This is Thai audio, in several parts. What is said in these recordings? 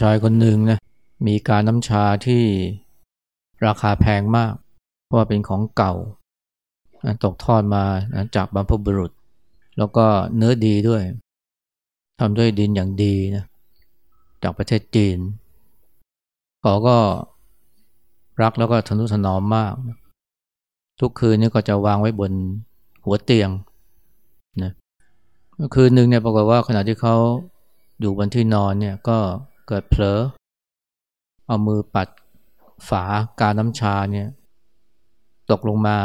ชายคนหนึ่งนะมีการน้ำชาที่ราคาแพงมาก เพราะว่าเป็นของเก่า ตกทอดมาจากบรรพบุรุษ แล้วก็เนื้อดีด้วยทำด้วยดินอย่างดีนะจากประเทศจีนเขาก็รักแล้วก็ทนุถนอมมาก ทุกคืนนี้ก็จะวางไว้บนหัวเตียงนะคืนหนึ่งเนี่ยปรากฏว่าขณะที่เขาอยู่บนที่นอนเนี่ยก็ เกิดเผลอ เอามือปัดฝากาน้ำชาเนี่ยตกลงมา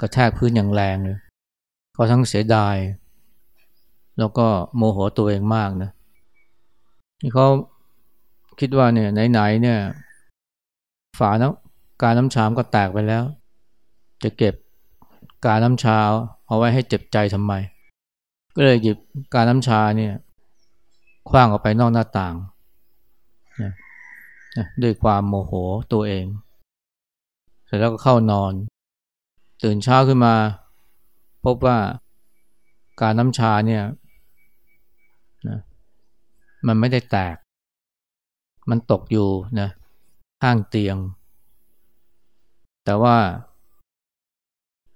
กระแทกพื้นอย่างแรงเลยเขาทั้งเสียดาย แล้วก็โมโหตัวเองมากนะที่เขาคิดว่าเนี่ยไหนๆเนี่ย ฝาน้ำกาน้ำชามก็แตกไปแล้ว จะเก็บกาน้ำชาเอาไว้ให้เจ็บใจทำไม ก็เลยหยิบกาน้ำชาเนี่ย คว้างออกไปนอกหน้าต่างนะนะด้วยความโมโหตัวเอง เสร็จแล้วก็เข้านอน ตื่นเช้าขึ้นมา พบว่าการน้ำชาเนี่ยนะมันไม่ได้แตก มันตกอยู่นะข้างเตียง แต่ว่า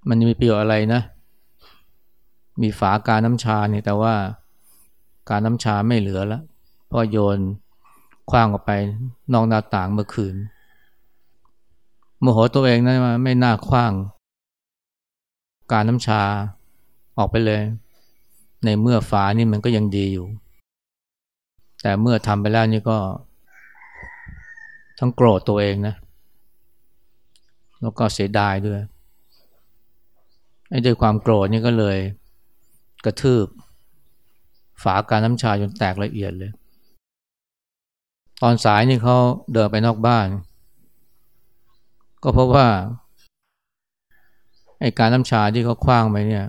มันมีประโยชน์อะไรนะ มีฝาการน้ำชาเนี่ยแต่ว่า การน้ำชาไม่เหลือแล้วพราะโยนคว้างออกไปนอกหน้าต่างเมื่อคืนโมโหตัวเองนะมาไม่น่าคว้าง การน้ำชาออกไปเลย ในเมื่อฝานี่มันก็ยังดีอยู่ แต่เมื่อทำไปแล้วนี่ก็ ทั้งโกรธตัวเองนะ แล้วก็เสียดายด้วยไอ้ด้วยความโกรธนี่ก็เลย กระทืบ ฝาการน้ำชาจนแตกละเอียดเลย ตอนสายนี่เขาเดินไปนอกบ้าน ก็เพบว่าไอการน้ำชาที่เขาคว้างไปเนี่ย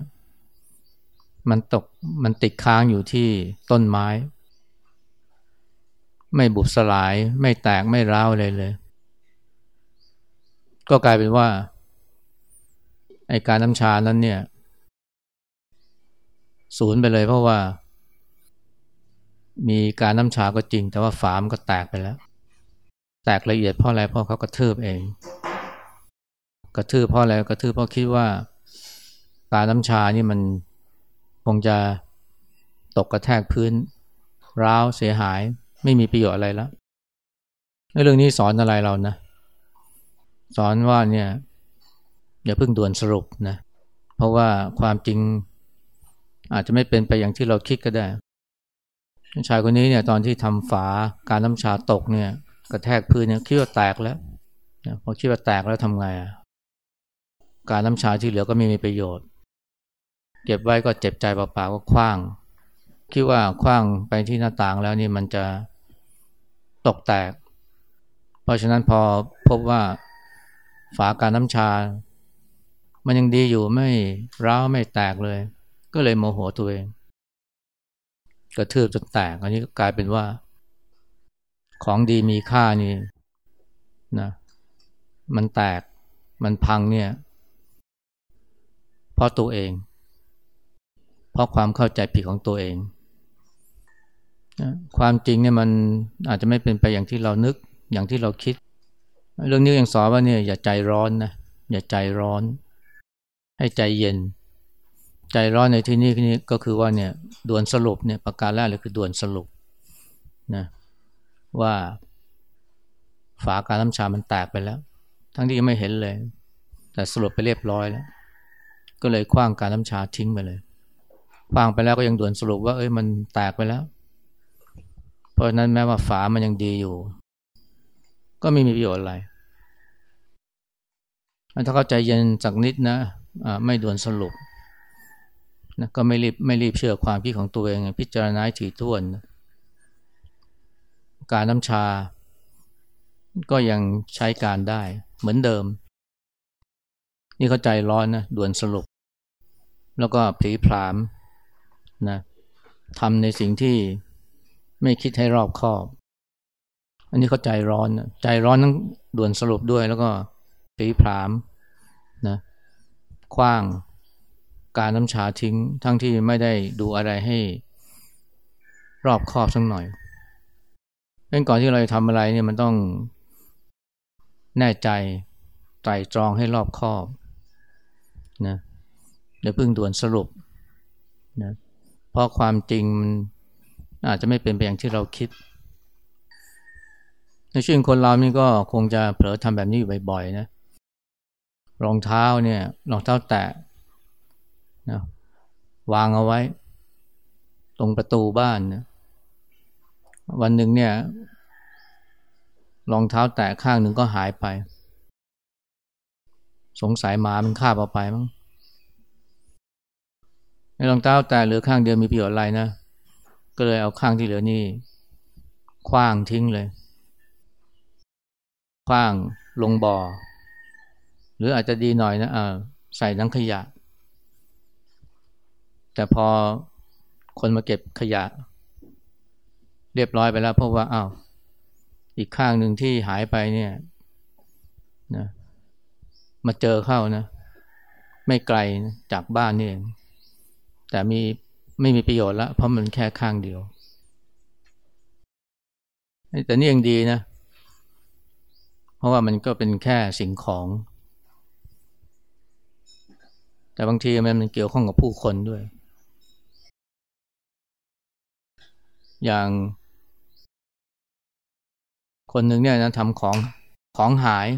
มันตกมันติดค้างอยู่ที่ต้นไม้ ไม่บุบสลายไม่แตกไม่ร้าวเลยเลย ก็กลายเป็นว่าไอการน้ำชานั้นเนี่ย ศูนย์ไปเลยเพราะว่า มีการน้ำชาก็จริง แต่ว่าฝามันก็แตกไปแล้ว แตกละเอียดเพราะอะไรเพราะเขากระทืบเอง กระทืบเพราะอะไรกระทืบเพราะคิดว่า การน้ำชานี่มันคงจะตกกระแทกพื้น ร้าวเสียหายไม่มีประโยชน์อะไรแล้วเรื่องนี้สอนอะไรเรานะ สอนว่าเนี่ยอย่าเพิ่งด่วนสรุปนะ เพราะว่าความจริงอาจจะไม่เป็นไปอย่างที่เราคิดก็ได้ ชายคนนี้เนี่ยตอนที่ทำฝาการน้ำชาตกเนี่ยกระแทกพื้นเนี่ยคิดว่าแตกแล้วพอคิดว่าแตกแล้วทำไงอะการน้ำชาที่เหลือก็ไม่มีประโยชน์ เก็บไว้ก็เจ็บใจเปล่าๆก็คว้าง คิดว่าคว้างไปที่หน้าต่างแล้วนี่มันจะตกแตก เพราะฉะนั้นพอพบว่าฝาการน้ำชา มันยังดีอยู่ไม่ร้าวไม่แตกเลย ก็เลยโมโหตัวเอง กระทืบจนแตก อันนี้กลายเป็นว่า ของดีมีค่านี่นะมันแตกมันพังเนี่ยเพราะตัวเอง เพราะความเข้าใจผิดของตัวเองนะความจริงเนี่ยมันอาจจะไม่เป็นไปอย่างที่เรานึกอย่างที่เราคิด เรื่องนี้ยังสอนว่าเนี่ยอย่าใจร้อนนะอย่าใจร้อน ให้ใจเย็น ใจร้อนในที่นี้นี่ก็คือว่าเนี่ยด่วนสรุปเนี่ยประการแรกเลยคือด่วนสรุปนะว่าฝาการน้ำชามันแตกไปแล้ว ทั้งที่ยังไม่เห็นเลย แต่สรุปไปเรียบร้อยแล้ว ก็เลยคว้างการน้ำชาทิ้งไปเลยคว้างไปแล้วก็ยังด่วนสรุปว่าเอ้ยมันแตกไปแล้ว เพราะนั้นแม้ว่าฝามันยังดีอยู่ ก็ไม่มีประโยชน์อะไรถ้าเข้าใจเย็นสักนิดนะะไม่ด่วนสรุป นะก็ไม่รีบไม่รีบเชื่อความคิดของตัวเอง พิจารณาถี่ถ้วนนะการน้ำชา ก็ยังใช้การได้เหมือนเดิม นี่เข้าใจร้อนนะด่วนสรุป แล้วก็ผีพรามนะทำในสิ่งที่ไม่คิดให้รอบคอบ อันนี้เข้าใจร้อนใจร้อนทั้งด่วนสรุปด้วย แล้วก็ผีพรามนะคว้าง การน้ำชาทิ้ง ทั้งที่ไม่ได้ดูอะไรให้ รอบคอบสักหน่อยเป็นก่อนที่เราจะทำอะไรเนี่ยมันต้องแน่ใจไตรตรองให้รอบคอบนะอย่าเพิ่งด่วนสรุปนะเพราะความจริงมันอาจจะไม่เป็นไปอย่างที่เราคิด ในชีวิตคนเรานี่ก็คงจะเผลอทำแบบนี้อยู่บ่อยๆนะรองเท้าเนี่ยรองเท้าแตะ นะวางเอาไว้ ตรงประตูบ้านนะวันหนึ่งเนี่ยรองเท้าแตะข้างหนึ่งก็หายไป สงสัยหมามันคาบเอาไปมั้งในรองเท้าแตะเหลือข้างเดียวมีประโยชน์อะไรนะก็เลยเอาข้างที่เหลือนี่คว้างทิ้งเลยคว้างลงบ่อ หรืออาจจะดีหน่อยนะะใส่นังขยะ แต่พอคนมาเก็บขยะ เรียบร้อยไปแล้วเพราะว่าอ้าวอีกข้างหนึ่งที่หายไปเนี่ยนะมาเจอเข้านะ ไม่ไกลนะจากบ้านนี่เองแต่มีไม่มีประโยชน์ละเพราะมันแค่ข้างเดียว แต่นี่ยังดีนะ เพราะว่ามันก็เป็นแค่สิ่งของ แต่บางทีมันเกี่ยวข้องกับผู้คนด้วย อย่าง คนหนึ่งเนี่ยนะทำของของหาย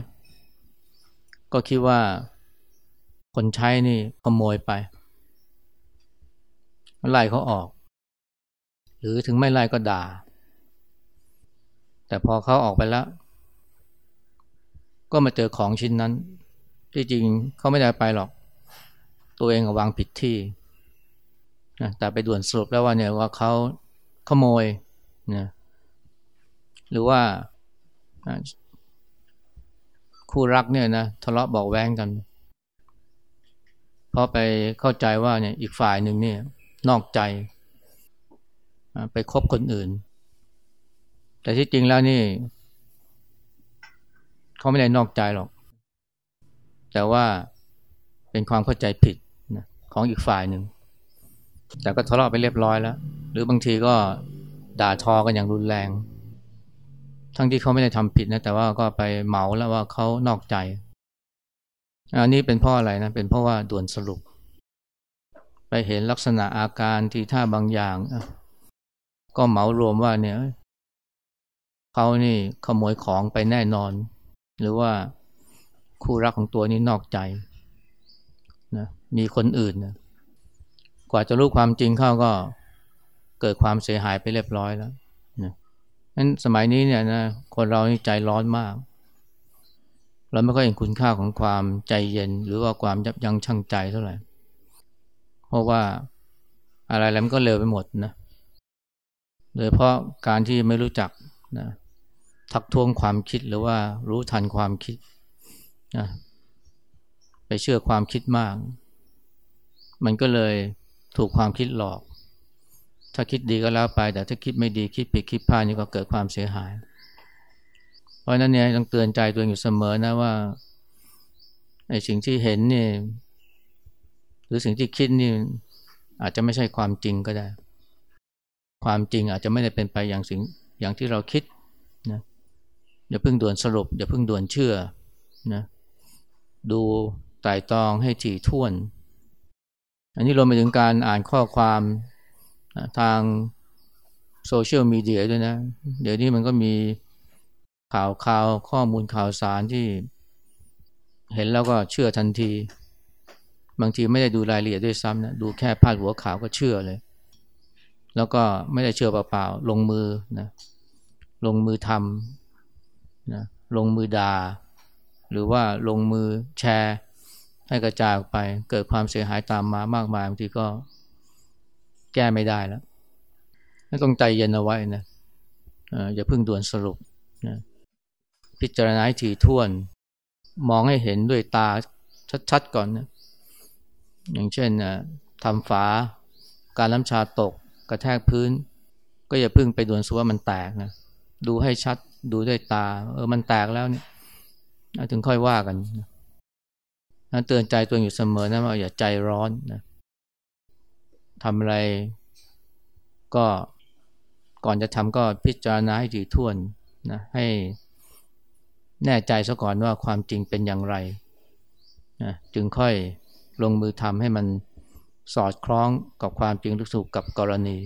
ก็คิดว่าคนใช้นี่ขโมยไปไล่เขาออก หรือถึงไม่ไล่ก็ด่า แต่พอเขาออกไปแล้ว ก็มาเจอของชิ้นนั้น ที่จริงเขาไม่ได้ไปหรอก ตัวเองวางผิดที่แต่ไปด่วนสรุปแล้วว่าเนี่ยว่าเขา ขโมยนะหรือว่าคู่รักเนี่ยนะทะเลาะบอกแว้งกันเพราะไปเข้าใจว่าเนี่ยอีกฝ่ายหนึ่งเนี่ยนอกใจไปคบคนอื่น แต่ที่จริงแล้วนี่เขาไม่ได้นอกใจหรอก แต่ว่าเป็นความเข้าใจผิดของอีกฝ่ายหนึ่ง แต่ก็ทะเลาะไปเรียบร้อยแล้ว หรือบางทีก็ด่าทอกันอย่างรุนแรง ทั้งที่เขาไม่ได้ทำผิดนะแต่ว่าก็ไปเหมาแล้วว่าเขานอกใจ อันนี้เป็นเพราะอะไรนะเป็นเพราะว่าด่วนสรุป ไปเห็นลักษณะอาการทีท่าบางอย่าง ก็เหมารวมว่าเนี่ยเขานี่ขโมยของไปแน่นอน หรือว่าคู่รักของตัวนี้นอกใจนะมีคนอื่นนะ กว่าจะรู้ความจริงเข้าก็เกิดความเสียหายไปเรียบร้อยแล้วนะนั้นสมัยนี้เนี่ยนะคนเรานี่ใจร้อนมาก เราไม่ค่อยเห็นคุณค่าของความใจเย็น หรือว่าความยับยั้งชั่งใจเท่าไหร่ เพราะว่าอะไรแล้วมันก็เร็วไปหมดนะ โดยเพราะการที่ไม่รู้จักนะทักท้วงความคิดหรือว่ารู้ทันความคิดนะไปเชื่อความคิดมาก มันก็เลย ถูกความคิดหลอก ถ้าคิดดีก็แล้วไป แต่ถ้าคิดไม่ดีคิดผิดคิดพลาดนี่ก็เกิดความเสียหาย เพราะนั้นเนี่ยต้องเตือนใจตัวเองอยู่เสมอนะว่าในสิ่งที่เห็นนี่หรือสิ่งที่คิดนี่อาจจะไม่ใช่ความจริงก็ได้ ความจริงอาจจะไม่ได้เป็นไปอย่างสิ่งอย่างที่เราคิดนะอย่าเพิ่งด่วนสรุป อย่าเพิ่งด่วนเชื่อนะดูไต่ตองให้ถี่ถ้วน อันนี้รวมไปถึงการอ่านข้อความทางโซเชียลมีเดียด้วยนะ เดี๋ยวนี้มันก็มีข่าวข่าวข้อมูลข่าวสารที่เห็นแล้วก็เชื่อทันที บางทีไม่ได้ดูรายละเอียดด้วยซ้ำนะดูแค่พาดหัวข่าวก็เชื่อเลย แล้วก็ไม่ได้เชื่อเปล่าๆลงมือนะลงมือทำนะลงมือดา่าหรือว่าลงมือแชร์ ให้กระจายออกไป เกิดความเสียหายตามมามากมายบางทีก็แก้ไม่ได้แล้วต้องใจเย็นเอาไว้นะอย่าเพิ่งด่วนสรุปนะพิจารณาให้ถี่ถ้วน มองให้เห็นด้วยตาชัดๆก่อนนะอย่างเช่นทำฝาการน้ำชาตกกระแทกพื้น ก็อย่าพึ่งไปด่วนสุว่ามันแตกนะดูให้ชัดดูด้วยตา เออมันแตกแล้วเนี่ยถึงค่อยว่ากันนะ เตือนใจตัวอยู่เสมอนะว่าอย่าใจร้อนนะทำอะไรก็ก่อนจะทำก็พิจารณาให้ถี่ถ้วนนะให้แน่ใจซะก่อนว่าความจริงเป็นอย่างไรนะจึงค่อยลงมือทำให้มันสอดคล้องกับความจริงหรือถูกกับกรณี